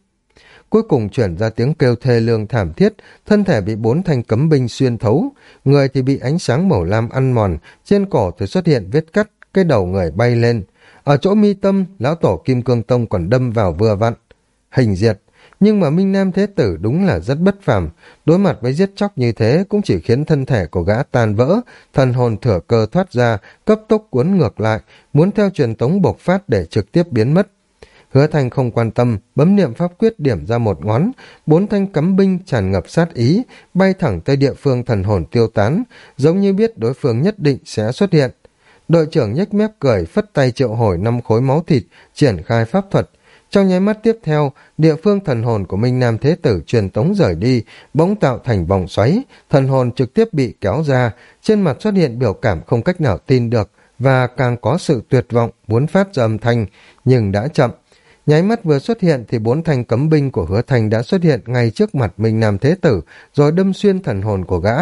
S1: Cuối cùng chuyển ra tiếng kêu thê lương thảm thiết, thân thể bị bốn thanh cấm binh xuyên thấu, người thì bị ánh sáng màu lam ăn mòn, trên cổ thì xuất hiện vết cắt, cái đầu người bay lên. Ở chỗ mi tâm, lão tổ Kim Cương Tông còn đâm vào vừa vặn. Hình diệt, nhưng mà Minh Nam Thế Tử đúng là rất bất phàm, đối mặt với giết chóc như thế cũng chỉ khiến thân thể của gã tan vỡ, thần hồn thừa cơ thoát ra, cấp tốc cuốn ngược lại, muốn theo truyền tống bộc phát để trực tiếp biến mất. Hứa Thanh không quan tâm, bấm niệm pháp quyết điểm ra một ngón, bốn thanh cấm binh tràn ngập sát ý, bay thẳng tới địa phương thần hồn tiêu tán, giống như biết đối phương nhất định sẽ xuất hiện. Đội trưởng nhếch mép cười, phất tay triệu hồi năm khối máu thịt, triển khai pháp thuật, trong nháy mắt tiếp theo, địa phương thần hồn của Minh Nam Thế Tử truyền tống rời đi, bỗng tạo thành vòng xoáy, thần hồn trực tiếp bị kéo ra, trên mặt xuất hiện biểu cảm không cách nào tin được, và càng có sự tuyệt vọng muốn phát ra âm thanh, nhưng đã chậm. Nháy mắt vừa xuất hiện thì bốn thanh cấm binh của hứa thành đã xuất hiện ngay trước mặt Minh Nam Thế Tử, rồi đâm xuyên thần hồn của gã.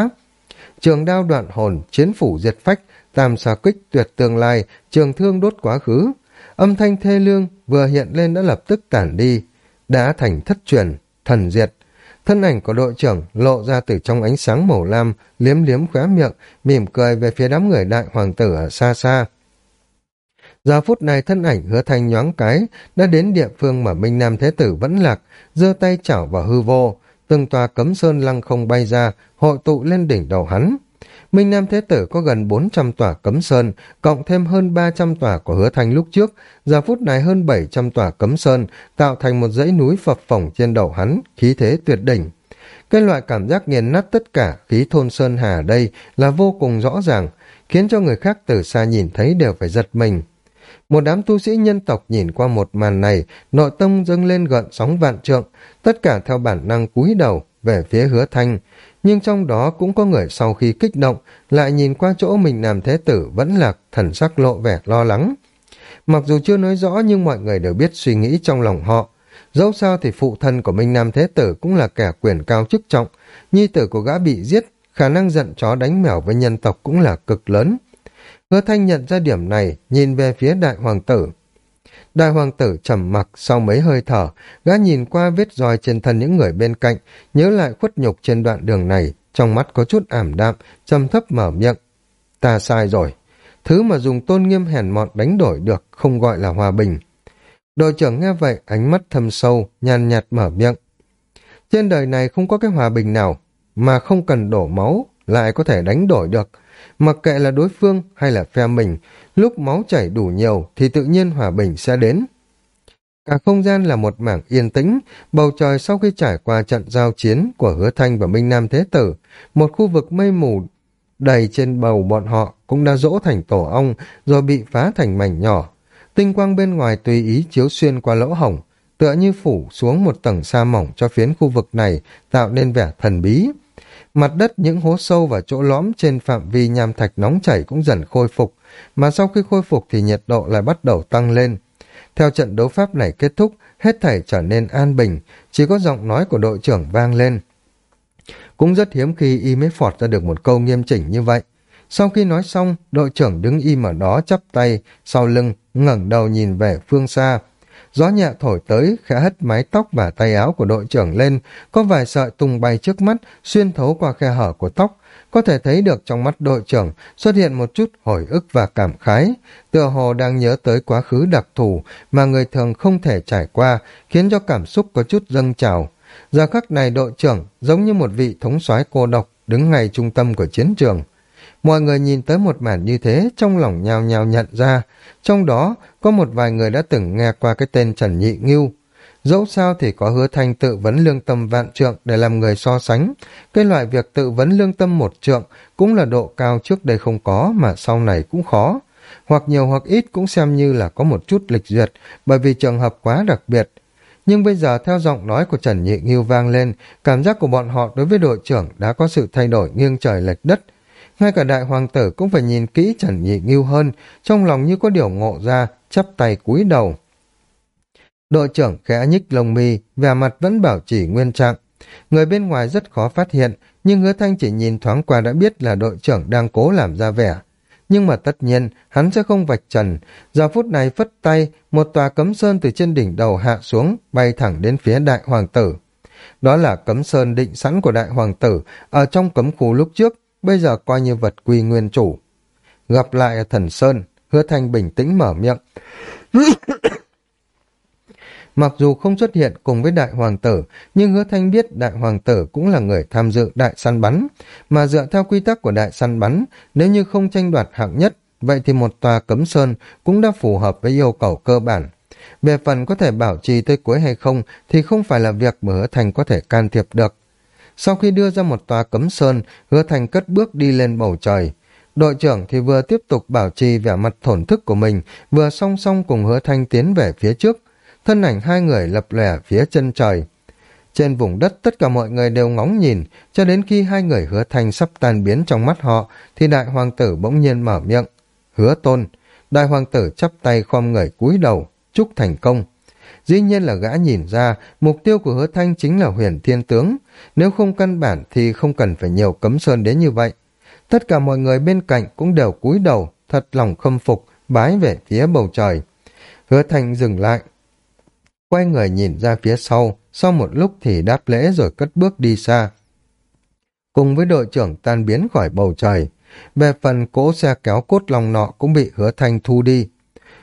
S1: Trường đao đoạn hồn, chiến phủ diệt phách, tam xà kích tuyệt tương lai, trường thương đốt quá khứ. Âm thanh thê lương vừa hiện lên đã lập tức tản đi, đã thành thất truyền, thần diệt. Thân ảnh của đội trưởng lộ ra từ trong ánh sáng màu lam, liếm liếm khóe miệng, mỉm cười về phía đám người đại hoàng tử ở xa xa. Giờ phút này thân ảnh hứa thanh nhoáng cái, đã đến địa phương mà Minh Nam Thế Tử vẫn lạc, giơ tay chảo vào hư vô, từng tòa cấm sơn lăng không bay ra, hội tụ lên đỉnh đầu hắn. Minh Nam Thế Tử có gần 400 tòa cấm sơn, cộng thêm hơn 300 tòa của hứa thanh lúc trước, giờ phút này hơn 700 tòa cấm sơn, tạo thành một dãy núi phập phồng trên đầu hắn, khí thế tuyệt đỉnh. Cái loại cảm giác nghiền nát tất cả khí thôn sơn hà đây là vô cùng rõ ràng, khiến cho người khác từ xa nhìn thấy đều phải giật mình. Một đám tu sĩ nhân tộc nhìn qua một màn này, nội tâm dâng lên gợn sóng vạn trượng, tất cả theo bản năng cúi đầu về phía hứa thanh, nhưng trong đó cũng có người sau khi kích động lại nhìn qua chỗ mình làm thế tử vẫn là thần sắc lộ vẻ lo lắng. Mặc dù chưa nói rõ nhưng mọi người đều biết suy nghĩ trong lòng họ. Dẫu sao thì phụ thân của Minh Nam Thế Tử cũng là kẻ quyền cao chức trọng, nhi tử của gã bị giết, khả năng giận chó đánh mèo với nhân tộc cũng là cực lớn. Hứa Thanh nhận ra điểm này, nhìn về phía đại hoàng tử. Đại hoàng tử trầm mặc sau mấy hơi thở, gã nhìn qua vết roi trên thân những người bên cạnh, nhớ lại khuất nhục trên đoạn đường này, trong mắt có chút ảm đạm, trầm thấp mở miệng. Ta sai rồi. Thứ mà dùng tôn nghiêm hèn mọn đánh đổi được không gọi là hòa bình. Đội trưởng nghe vậy, ánh mắt thâm sâu, nhàn nhạt mở miệng. Trên đời này không có cái hòa bình nào mà không cần đổ máu lại có thể đánh đổi được mặc kệ là đối phương hay là phe mình, lúc máu chảy đủ nhiều thì tự nhiên hòa bình sẽ đến. Cả không gian là một mảng yên tĩnh, bầu trời sau khi trải qua trận giao chiến của Hứa Thanh và Minh Nam Thế Tử, một khu vực mây mù đầy trên bầu bọn họ cũng đã rỗ thành tổ ong rồi bị phá thành mảnh nhỏ. Tinh quang bên ngoài tùy ý chiếu xuyên qua lỗ hổng, tựa như phủ xuống một tầng sa mỏng cho phiến khu vực này tạo nên vẻ thần bí. Mặt đất những hố sâu và chỗ lõm trên phạm vi nham thạch nóng chảy cũng dần khôi phục, mà sau khi khôi phục thì nhiệt độ lại bắt đầu tăng lên. Theo trận đấu pháp này kết thúc, hết thảy trở nên an bình, chỉ có giọng nói của đội trưởng vang lên. Cũng rất hiếm khi y mới phọt ra được một câu nghiêm chỉnh như vậy. Sau khi nói xong, đội trưởng đứng im ở đó chắp tay, sau lưng, ngẩng đầu nhìn về phương xa. Gió nhẹ thổi tới, khẽ hất mái tóc và tay áo của đội trưởng lên, có vài sợi tung bay trước mắt, xuyên thấu qua khe hở của tóc. Có thể thấy được trong mắt đội trưởng xuất hiện một chút hồi ức và cảm khái, tựa hồ đang nhớ tới quá khứ đặc thù mà người thường không thể trải qua, khiến cho cảm xúc có chút dâng trào. Giờ khắc này đội trưởng giống như một vị thống soái cô độc đứng ngay trung tâm của chiến trường. Mọi người nhìn tới một màn như thế trong lòng nhào nhào nhận ra, trong đó có một vài người đã từng nghe qua cái tên Trần Nhị Ngưu. Dẫu sao thì có hứa thanh tự vấn lương tâm vạn trượng để làm người so sánh. Cái loại việc tự vấn lương tâm một trượng cũng là độ cao trước đây không có mà sau này cũng khó. Hoặc nhiều hoặc ít cũng xem như là có một chút lịch duyệt bởi vì trường hợp quá đặc biệt. Nhưng bây giờ theo giọng nói của Trần Nhị Ngưu vang lên, cảm giác của bọn họ đối với đội trưởng đã có sự thay đổi nghiêng trời lệch đất. Ngay cả đại hoàng tử cũng phải nhìn kỹ Trần Nhị Ngưu hơn, trong lòng như có điều ngộ ra, chắp tay cúi đầu. Đội trưởng khẽ nhích lông mi, vẻ mặt vẫn bảo trì nguyên trạng. Người bên ngoài rất khó phát hiện, nhưng hứa thanh chỉ nhìn thoáng qua đã biết là đội trưởng đang cố làm ra vẻ. Nhưng mà tất nhiên, hắn sẽ không vạch trần. Giờ phút này phất tay, một tòa cấm sơn từ trên đỉnh đầu hạ xuống, bay thẳng đến phía đại hoàng tử. Đó là cấm sơn định sẵn của đại hoàng tử, ở trong cấm khu lúc trước, bây giờ coi như vật quy nguyên chủ. Gặp lại ở thần sơn, hứa thanh bình tĩnh mở miệng. Mặc dù không xuất hiện cùng với đại hoàng tử, nhưng hứa thanh biết đại hoàng tử cũng là người tham dự đại săn bắn. Mà dựa theo quy tắc của đại săn bắn, nếu như không tranh đoạt hạng nhất, vậy thì một tòa cấm sơn cũng đã phù hợp với yêu cầu cơ bản. Về phần có thể bảo trì tới cuối hay không thì không phải là việc mà hứa thành có thể can thiệp được. Sau khi đưa ra một tòa cấm sơn, hứa thành cất bước đi lên bầu trời. Đội trưởng thì vừa tiếp tục bảo trì vẻ mặt thổn thức của mình, vừa song song cùng hứa thanh tiến về phía trước. Thân ảnh hai người lập lẻ phía chân trời. Trên vùng đất tất cả mọi người đều ngóng nhìn, cho đến khi hai người hứa thanh sắp tan biến trong mắt họ, thì đại hoàng tử bỗng nhiên mở miệng. Hứa tôn, đại hoàng tử chắp tay khom người cúi đầu, chúc thành công. Dĩ nhiên là gã nhìn ra, mục tiêu của hứa thanh chính là huyền thiên tướng. Nếu không căn bản thì không cần phải nhiều cấm sơn đến như vậy. Tất cả mọi người bên cạnh cũng đều cúi đầu, thật lòng khâm phục, bái về phía bầu trời. Hứa thanh dừng lại. Quay người nhìn ra phía sau, sau một lúc thì đáp lễ rồi cất bước đi xa. Cùng với đội trưởng tan biến khỏi bầu trời, về phần cỗ xe kéo cốt lòng nọ cũng bị hứa thanh thu đi.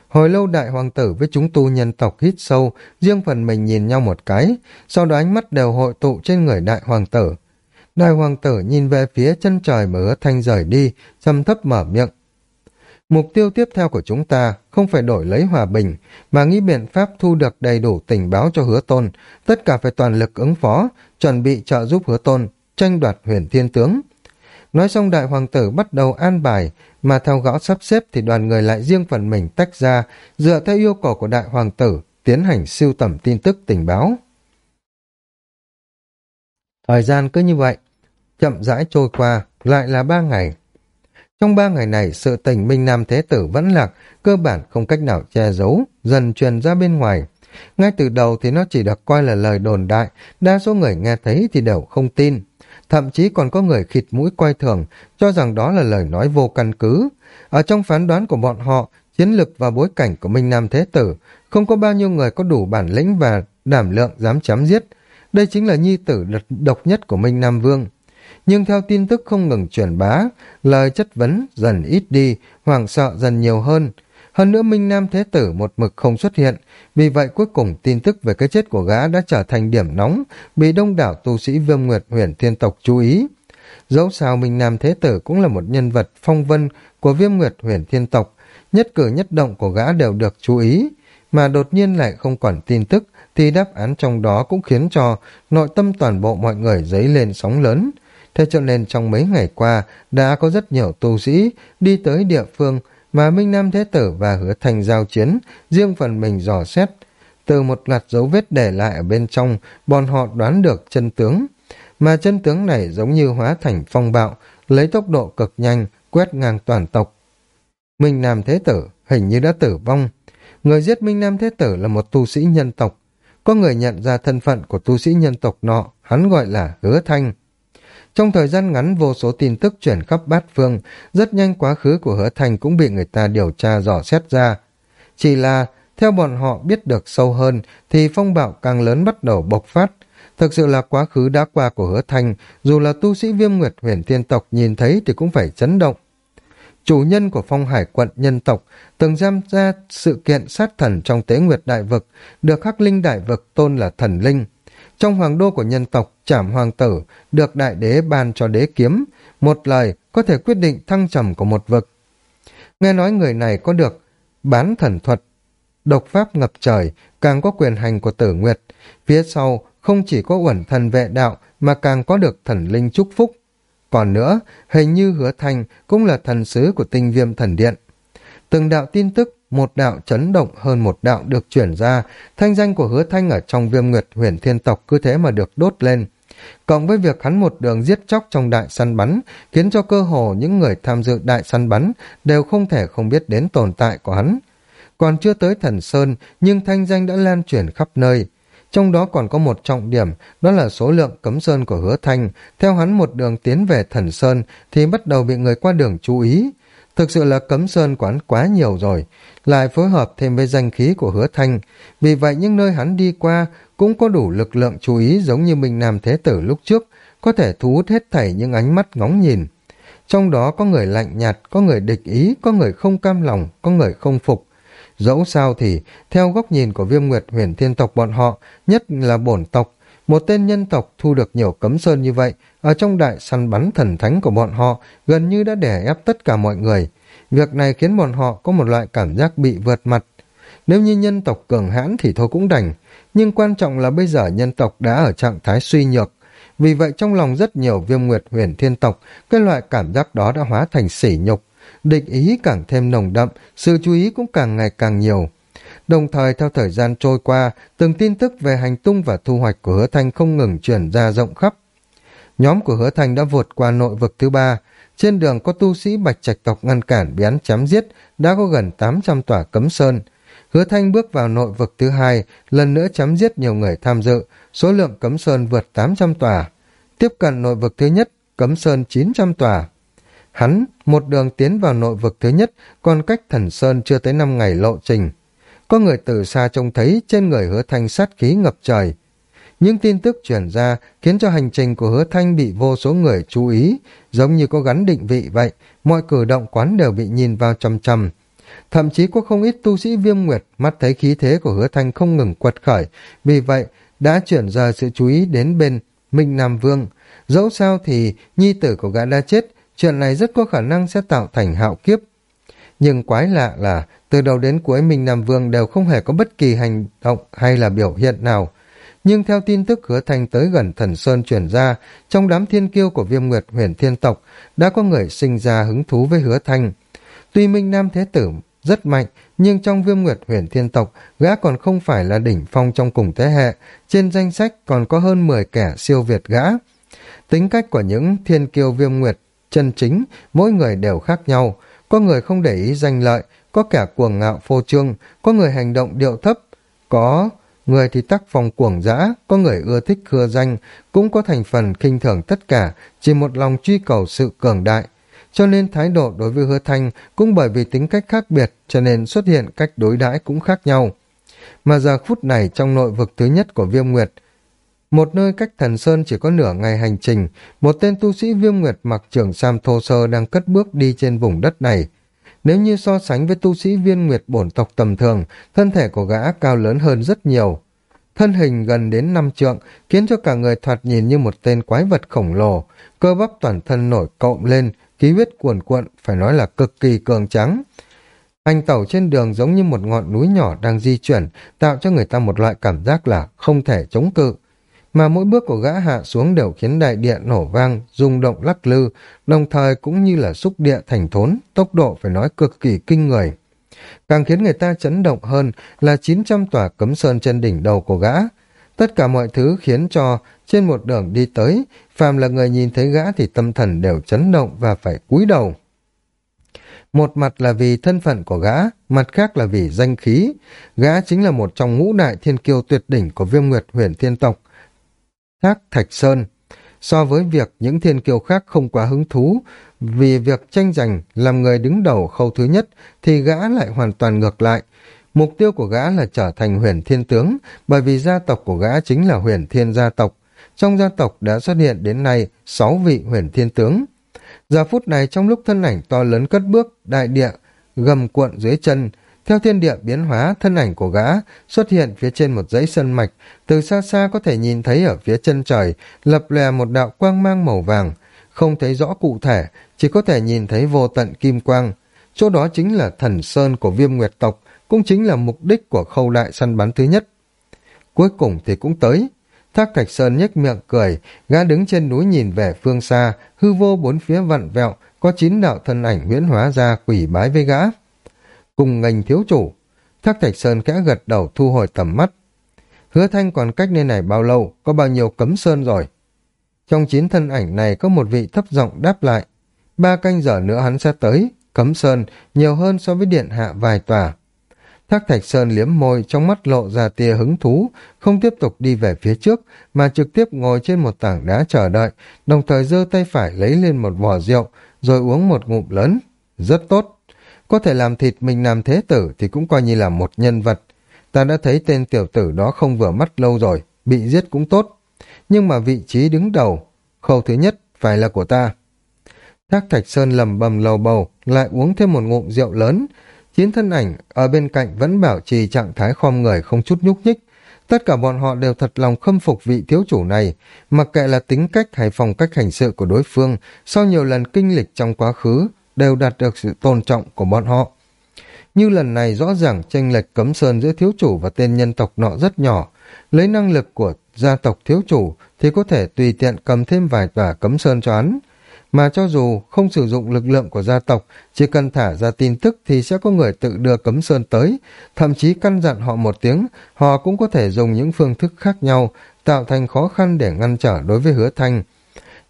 S1: Hồi lâu đại hoàng tử với chúng tu nhân tộc hít sâu, riêng phần mình nhìn nhau một cái, sau đó ánh mắt đều hội tụ trên người đại hoàng tử. Đại hoàng tử nhìn về phía chân trời mà hứa thanh rời đi, trầm thấp mở miệng. Mục tiêu tiếp theo của chúng ta không phải đổi lấy hòa bình, mà nghĩ biện pháp thu được đầy đủ tình báo cho hứa tôn, tất cả phải toàn lực ứng phó, chuẩn bị trợ giúp hứa tôn, tranh đoạt huyền thiên tướng. Nói xong đại hoàng tử bắt đầu an bài, mà theo gõ sắp xếp thì đoàn người lại riêng phần mình tách ra, dựa theo yêu cầu của đại hoàng tử, tiến hành siêu tầm tin tức tình báo. Thời gian cứ như vậy, chậm rãi trôi qua, lại là ba ngày. Trong ba ngày này, sự tình Minh Nam Thế Tử vẫn lạc, cơ bản không cách nào che giấu, dần truyền ra bên ngoài. Ngay từ đầu thì nó chỉ được coi là lời đồn đại, đa số người nghe thấy thì đều không tin. Thậm chí còn có người khịt mũi quay thường, cho rằng đó là lời nói vô căn cứ. Ở trong phán đoán của bọn họ, chiến lực và bối cảnh của Minh Nam Thế Tử, không có bao nhiêu người có đủ bản lĩnh và đảm lượng dám chém giết. Đây chính là nhi tử độc nhất của Minh Nam Vương. Nhưng theo tin tức không ngừng truyền bá, lời chất vấn dần ít đi, hoảng sợ dần nhiều hơn. Hơn nữa Minh Nam Thế Tử một mực không xuất hiện, vì vậy cuối cùng tin tức về cái chết của gã đã trở thành điểm nóng, bị đông đảo tu sĩ Viêm Nguyệt huyền thiên tộc chú ý. Dẫu sao Minh Nam Thế Tử cũng là một nhân vật phong vân của viêm nguyệt huyền thiên tộc, nhất cử nhất động của gã đều được chú ý, mà đột nhiên lại không còn tin tức, thì đáp án trong đó cũng khiến cho nội tâm toàn bộ mọi người dấy lên sóng lớn. Thế cho nên trong mấy ngày qua đã có rất nhiều tu sĩ đi tới địa phương mà Minh Nam Thế Tử và Hứa Thành giao chiến, riêng phần mình dò xét. Từ một loạt dấu vết để lại ở bên trong, bọn họ đoán được chân tướng. Mà chân tướng này giống như hóa thành phong bạo, lấy tốc độ cực nhanh, quét ngang toàn tộc. Minh Nam Thế Tử hình như đã tử vong. Người giết Minh Nam Thế Tử là một tu sĩ nhân tộc. Có người nhận ra thân phận của tu sĩ nhân tộc nọ, hắn gọi là Hứa Thanh. Trong thời gian ngắn vô số tin tức chuyển khắp bát phương, rất nhanh quá khứ của hứa thành cũng bị người ta điều tra dò xét ra. Chỉ là, theo bọn họ biết được sâu hơn, thì phong bạo càng lớn bắt đầu bộc phát. Thực sự là quá khứ đã qua của hứa thành, dù là tu sĩ viêm nguyệt huyền tiên tộc nhìn thấy thì cũng phải chấn động. Chủ nhân của phong hải quận nhân tộc từng giam ra sự kiện sát thần trong tế nguyệt đại vực, được khắc linh đại vực tôn là thần linh. Trong hoàng đô của nhân tộc, trảm hoàng tử được đại đế ban cho đế kiếm, một lời có thể quyết định thăng trầm của một vực. Nghe nói người này có được bán thần thuật, độc pháp ngập trời, càng có quyền hành của tử nguyệt. Phía sau không chỉ có uẩn thần vệ đạo mà càng có được thần linh chúc phúc. Còn nữa, hình như hứa thành cũng là thần sứ của tinh viêm thần điện. Từng đạo tin tức một đạo chấn động hơn một đạo được chuyển ra, thanh danh của hứa thanh ở trong viêm nguyệt huyền thiên tộc cứ thế mà được đốt lên. Cộng với việc hắn một đường giết chóc trong đại săn bắn, khiến cho cơ hồ những người tham dự đại săn bắn đều không thể không biết đến tồn tại của hắn. Còn chưa tới thần Sơn, nhưng thanh danh đã lan truyền khắp nơi. Trong đó còn có một trọng điểm, đó là số lượng cấm sơn của hứa thanh. Theo hắn một đường tiến về thần Sơn, thì bắt đầu bị người qua đường chú ý. Thực sự là cấm sơn quán quá nhiều rồi, lại phối hợp thêm với danh khí của hứa thanh. Vì vậy những nơi hắn đi qua cũng có đủ lực lượng chú ý giống như Minh Nam Thế Tử lúc trước, có thể thu hút hết thảy những ánh mắt ngóng nhìn. Trong đó có người lạnh nhạt, có người địch ý, có người không cam lòng, có người không phục. Dẫu sao thì, theo góc nhìn của viêm nguyệt huyền thiên tộc bọn họ, nhất là bổn tộc, một tên nhân tộc thu được nhiều cấm sơn như vậy, ở trong đại săn bắn thần thánh của bọn họ gần như đã đè ép tất cả mọi người. Việc này khiến bọn họ có một loại cảm giác bị vượt mặt. Nếu như nhân tộc cường hãn thì thôi cũng đành, nhưng quan trọng là bây giờ nhân tộc đã ở trạng thái suy nhược. Vì vậy trong lòng rất nhiều viêm nguyệt huyền thiên tộc, cái loại cảm giác đó đã hóa thành sỉ nhục. Địch ý càng thêm nồng đậm, sự chú ý cũng càng ngày càng nhiều. Đồng thời theo thời gian trôi qua, từng tin tức về hành tung và thu hoạch của hứa thanh không ngừng chuyển ra rộng khắp. Nhóm của hứa thanh đã vượt qua nội vực thứ ba. Trên đường có tu sĩ bạch trạch tộc ngăn cản biến chém giết, đã có gần 800 tòa cấm sơn. Hứa thanh bước vào nội vực thứ hai, lần nữa chém giết nhiều người tham dự, số lượng cấm sơn vượt 800 tòa. Tiếp cận nội vực thứ nhất, cấm sơn 900 tòa. Hắn, một đường tiến vào nội vực thứ nhất, còn cách thần sơn chưa tới 5 ngày lộ trình. Có người từ xa trông thấy trên người hứa thanh sát khí ngập trời. Những tin tức truyền ra khiến cho hành trình của hứa thanh bị vô số người chú ý, giống như có gắn định vị vậy, mọi cử động quán đều bị nhìn vào chầm chầm. Thậm chí có không ít tu sĩ viêm nguyệt mắt thấy khí thế của hứa thanh không ngừng quật khởi, vì vậy đã chuyển ra sự chú ý đến bên Minh Nam Vương. Dẫu sao thì nhi tử của gã đã chết, chuyện này rất có khả năng sẽ tạo thành hạo kiếp. Nhưng quái lạ là từ đầu đến cuối Minh Nam Vương đều không hề có bất kỳ hành động hay là biểu hiện nào. Nhưng theo tin tức hứa thành tới gần thần Sơn chuyển ra, trong đám thiên kiêu của viêm nguyệt huyền thiên tộc đã có người sinh ra hứng thú với hứa thanh. Tuy Minh Nam Thế Tử rất mạnh, nhưng trong viêm nguyệt huyền thiên tộc, gã còn không phải là đỉnh phong trong cùng thế hệ, trên danh sách còn có hơn 10 kẻ siêu việt gã. Tính cách của những thiên kiêu viêm nguyệt chân chính, mỗi người đều khác nhau, có người không để ý danh lợi, có kẻ cuồng ngạo phô trương, có người hành động điệu thấp, có người thì tác phong cuồng dã, có người ưa thích khưa danh, cũng có thành phần khinh thường tất cả, chỉ một lòng truy cầu sự cường đại. Cho nên thái độ đối với hứa thanh cũng bởi vì tính cách khác biệt cho nên xuất hiện cách đối đãi cũng khác nhau. Mà giờ phút này trong nội vực thứ nhất của viêm nguyệt, một nơi cách thần sơn chỉ có nửa ngày hành trình, một tên tu sĩ viêm nguyệt mặc trưởng sam thô sơ đang cất bước đi trên vùng đất này. Nếu như so sánh với tu sĩ viên nguyệt bổn tộc tầm thường, thân thể của gã cao lớn hơn rất nhiều. thân hình gần đến năm trượng, khiến cho cả người thoạt nhìn như một tên quái vật khổng lồ, cơ bắp toàn thân nổi cộng lên, khí huyết cuồn cuộn, phải nói là cực kỳ cường trắng. Hành tẩu trên đường giống như một ngọn núi nhỏ đang di chuyển, tạo cho người ta một loại cảm giác là không thể chống cự. Mà mỗi bước của gã hạ xuống đều khiến đại địa nổ vang, rung động lắc lư, đồng thời cũng như là xúc địa thành thốn, tốc độ phải nói cực kỳ kinh người. Càng khiến người ta chấn động hơn là 900 tòa cấm sơn trên đỉnh đầu của gã. Tất cả mọi thứ khiến cho trên một đường đi tới, phàm là người nhìn thấy gã thì tâm thần đều chấn động và phải cúi đầu. Một mặt là vì thân phận của gã, mặt khác là vì danh khí. Gã chính là một trong ngũ đại thiên kiêu tuyệt đỉnh của viêm nguyệt huyền thiên tộc. Thác Thạch Sơn So với việc những thiên kiêu khác không quá hứng thú, vì việc tranh giành làm người đứng đầu khâu thứ nhất thì gã lại hoàn toàn ngược lại. Mục tiêu của gã là trở thành huyền thiên tướng, bởi vì gia tộc của gã chính là huyền thiên gia tộc. Trong gia tộc đã xuất hiện đến nay sáu vị huyền thiên tướng. Giờ phút này trong lúc thân ảnh to lớn cất bước, đại địa, gầm cuộn dưới chân, theo thiên địa biến hóa, thân ảnh của gã xuất hiện phía trên một dãy sân mạch, từ xa xa có thể nhìn thấy ở phía chân trời, lập lè một đạo quang mang màu vàng, không thấy rõ cụ thể, chỉ có thể nhìn thấy vô tận kim quang. Chỗ đó chính là thần sơn của viêm nguyệt tộc, cũng chính là mục đích của khâu đại săn bắn thứ nhất. Cuối cùng thì cũng tới. Thác Thạch Sơn nhếch miệng cười, gã đứng trên núi nhìn về phương xa, hư vô bốn phía vặn vẹo, có chín đạo thân ảnh huyễn hóa ra quỷ bái với gã. Cùng ngành thiếu chủ, Thác Thạch Sơn kẽ gật đầu thu hồi tầm mắt. Hứa Thanh còn cách nơi này bao lâu, có bao nhiêu cấm sơn rồi? Trong chín thân ảnh này có một vị thấp giọng đáp lại. Ba canh giờ nữa hắn sẽ tới, cấm sơn, nhiều hơn so với điện hạ vài tòa. Thác Thạch Sơn liếm môi, trong mắt lộ ra tia hứng thú, không tiếp tục đi về phía trước, mà trực tiếp ngồi trên một tảng đá chờ đợi, đồng thời giơ tay phải lấy lên một vỏ rượu, rồi uống một ngụm lớn. Rất tốt. Có thể làm thịt mình làm thế tử thì cũng coi như là một nhân vật. Ta đã thấy tên tiểu tử đó không vừa mắt lâu rồi, bị giết cũng tốt. Nhưng mà vị trí đứng đầu, khâu thứ nhất phải là của ta. Thác Thạch Sơn lầm bầm lầu bầu, lại uống thêm một ngụm rượu lớn. Chiến thân ảnh ở bên cạnh vẫn bảo trì trạng thái khom người không chút nhúc nhích. Tất cả bọn họ đều thật lòng khâm phục vị thiếu chủ này, mặc kệ là tính cách hay phong cách hành sự của đối phương, sau nhiều lần kinh lịch trong quá khứ, đều đạt được sự tôn trọng của bọn họ. Như lần này rõ ràng tranh lệch cấm sơn giữa thiếu chủ và tên nhân tộc nọ rất nhỏ, lấy năng lực của gia tộc thiếu chủ thì có thể tùy tiện cầm thêm vài tòa cấm sơn cho hắn. Mà cho dù không sử dụng lực lượng của gia tộc, chỉ cần thả ra tin tức thì sẽ có người tự đưa cấm sơn tới, thậm chí căn dặn họ một tiếng, họ cũng có thể dùng những phương thức khác nhau, tạo thành khó khăn để ngăn trở đối với hứa thanh.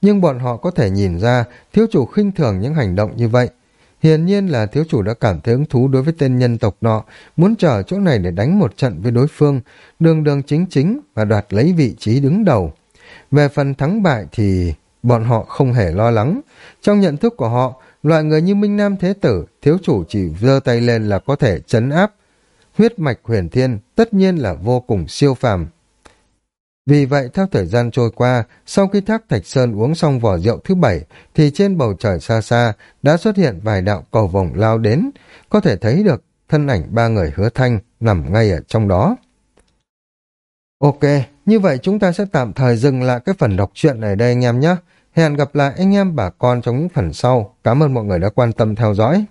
S1: Nhưng bọn họ có thể nhìn ra thiếu chủ khinh thường những hành động như vậy. Hiển nhiên là thiếu chủ đã cảm thấy hứng thú đối với tên nhân tộc nọ, muốn chờ chỗ này để đánh một trận với đối phương, đường đường chính chính và đoạt lấy vị trí đứng đầu. Về phần thắng bại thì bọn họ không hề lo lắng. Trong nhận thức của họ, loại người như Minh Nam Thế Tử, thiếu chủ chỉ giơ tay lên là có thể chấn áp. Huyết mạch huyền thiên tất nhiên là vô cùng siêu phàm. Vì vậy, theo thời gian trôi qua, sau khi Thác Thạch Sơn uống xong vỏ rượu thứ bảy, thì trên bầu trời xa xa đã xuất hiện vài đạo cầu vồng lao đến, có thể thấy được thân ảnh ba người hứa thanh nằm ngay ở trong đó. Ok, như vậy chúng ta sẽ tạm thời dừng lại cái phần đọc truyện này đây anh em nhé. Hẹn gặp lại anh em bà con trong những phần sau. Cảm ơn mọi người đã quan tâm theo dõi.